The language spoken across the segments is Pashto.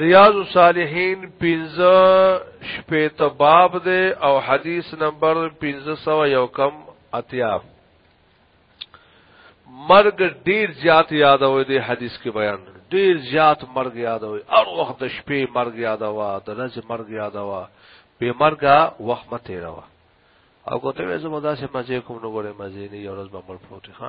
ریاض الصالحین 15 شپیت باب دے او حدیث نمبر 1500 یو کم اتیا مرگ ډیر زیات یادوي دی حدیث کې بیان ډیر زیات مرگ یادوي هر وخت د شپې مرگ یادوا د ورځې مرگ یادوا به مرګ وخت مته راوا او کوته زموږ داسې مزه کوم نو ګوره مزه نه یو ورځ به مړ پروت ښه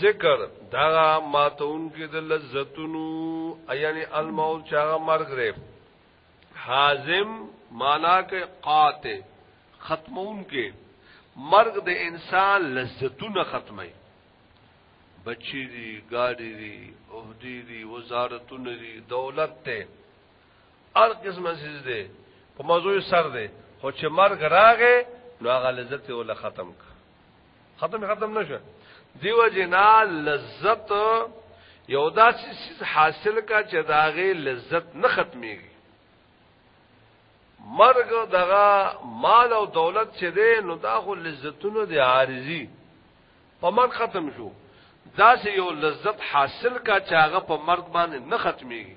ذکر دغه ماتون کې د لذتونو یعنی الموت چاغه مرګ ری حازم معنا کې قاطع ختمون کې مرګ د انسان لذتونه ختمي بچی دی گاڑی دی عہدی دی وزارتونه دی دولت ته هر قسمه سیز دی په موضوع سر دی خو چې مرګ راغې نو هغه لذت ول ختم ک ختم ختم نشه دیو جنا لذت یو داسې چیز حاصل کا چې داغه لذت نه ختميږي مرګ دغه مال او دولت چې دی نو دا خو لذتونو دی عارضی په مرګ ختم شو داسې یو لذت حاصل کا چې هغه په مرګ باندې نه ختميږي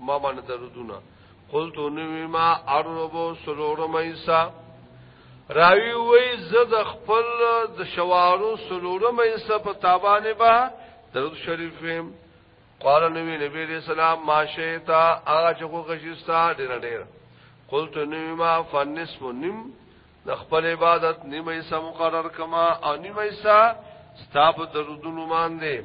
ما باندې دردونه قلت نوی ما اربو سلورم ایسا راوی وی زد خپل د شوارو سلورم ایسا په تابانه با درود شریفیم قال نبی نبی علیہ السلام ما شیتا آغا چکو غشستا دیر دیر قلت نبی ما فنصف نم د خپل عبادت نیمه ایسا مقرر کما او نیمه ایسا ستاب درودونو مانده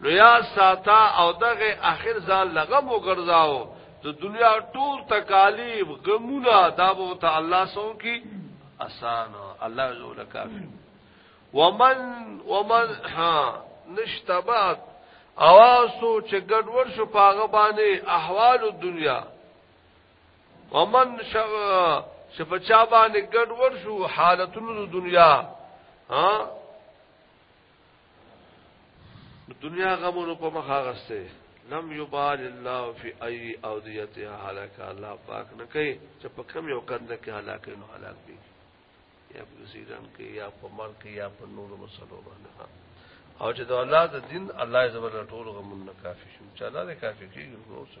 نو یا ساته او دغه اخر ځان لغه مو ګرځاو د دنیا ټول تکالیف غمونه دا به ته الله سو کی آسان الله جو لکافی ومن ومن ها نشتبات اواسو چې ګډوډ شو پاغه باندې احوال الدنیا ومن شو چې په چا باندې ګډوډ شو حالتونو د دنیا ها دنیا غمونو په مخ اغسته لم یبال الله فی ای اودیتها هلاک الله پاک نه کوي چې په کم یو کند کې هلاک نه هلاک دي یا په سیران کې یا په مر کې یا په نور مسلو باندې او چې د الله د دین الله زبر ټول غمون نه کافی شو چې الله دې کافی کیږي نو څه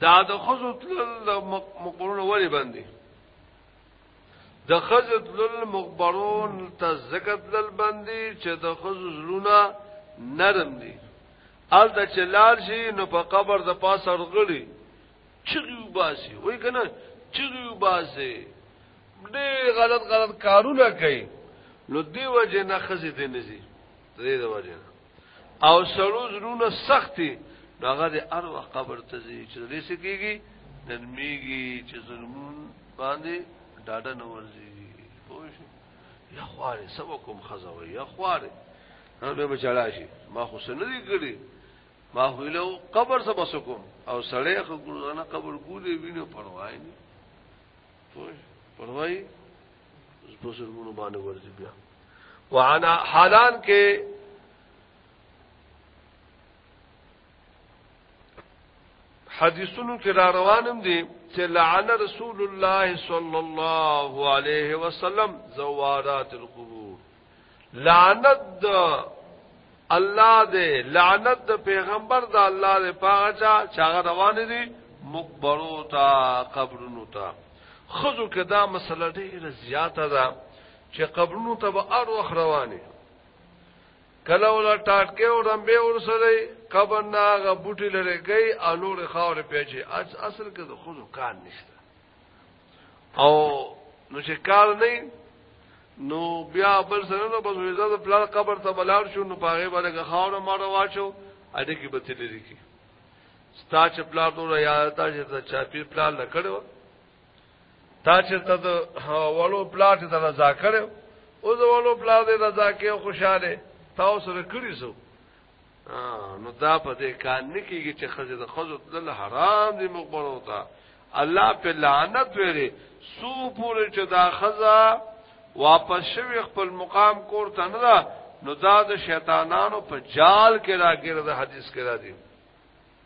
دا د خزو تل مقبرون ولی باندې د خزو تل مقبرون ته زکت لل باندې چې د خزو زلونه نرم دي ال د چلال شي نو په قبر د پاسه ورغلي چغي وباسي وای کنه چغي وباسي دې غلط غلط کارونه کوي نو دی وجه نه خزې دې نزي دې د وجه او سړو زرونه سختي هغه د اروا قبر ته ځي چې دې سکیږي نرمیږي چې ظلمون باندې ډاډه نه ورځي پوه شي یا خواره سبا کوم خزوي یا خواره نو به بچړا شي ما خو سن دي کړی ما خو له قبر سبا سکم او سړی خو ګورنه قبر ګوري وینو پروايي نه پوه پروايي په سرګونو باندې ورځي بیا وعنا حالان کې حدیثونو کې را روانم دي چې لعن رسول الله صلی الله علیه وسلم زوارات القبور لعنت د الله دې لعنت د پیغمبر د الله دې پاغچا چاغه روان دي مقبرو تا قبرونو تا خذو کدا مسله ډیره زیاته ده چې قبرونو ته به ار وخت رواني کله ولا ټاټکه او رمبه ورسره قبر ناغه بوټي لري گئی الور خاور پیچي اصل کې د خودو کار نشته او نو چې کار نه نو بیا بل سره نو بس ویزه د پلان قبر ته بلار شو نو پاغه باندې خاور ماره واچو اده کې به تللی دي ستا چې پلان دوه یا تا چې ته چاپی پلان نه کړو تا چې ته د ولو پلان ته رضا کړو او د ولو پلان دې رضا کې خوشاله تاسو سره کړی سو نو دا په دې کار نه کیږي چې خزه د خزو تل حرام دي مقبره وتا الله په لعنت ویلي سو پورې چې دا خزه واپس شوی خپل مقام کور ته نه دا نو دا د شیطانانو په جال کې راګرځي حدیث کې راځي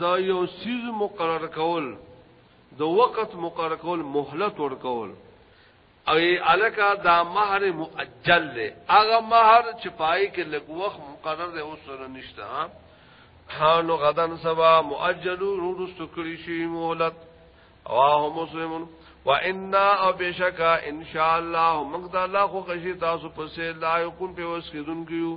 دا یو سیز مقرر کول د وخت مقرر کول مهلت ور کول او الکا دا مہر مؤجل له هغه مہر چې پای کې لګ وخت مقرر دی اوس سره نشته حالو غدن سبا مؤجلو روست کړی شي مهلت رواه مسلم وان او بشکا ان شاء الله مقدار الله خو غشي تاسو پسې لا يكون په وسکدون کیو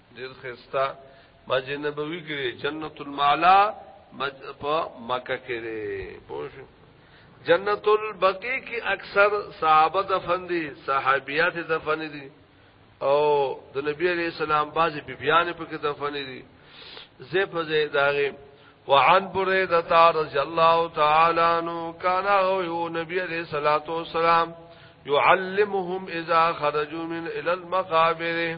ډیر خستا مسجد نبوي کې جنت المعلا په مکه کې دی پوه جنت البقیع کې اکثر صحابه دفن دي صحابيات دفن دي او د نبی عليه السلام بعضي بیبيان په کې دفن دي زه په زه داغه وعن بريدة رضي الله تعالى عنه كان هو نبي عليه الصلاة والسلام يعلمهم إذا خرجوا من إلى المقابر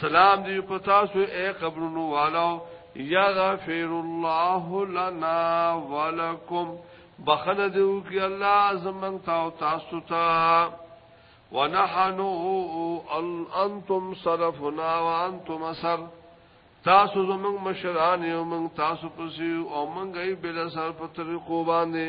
سلام دی په تاسو اے قبرونو والو یغفر الله لنا ولکم بخنه دیو کی الله زمن تا او تاسو ته ونحنو انتم صرفنا وانتم سر تاسو زمنګ مشران یو من تاسو پسی او منګي بل سر په طریقو باندې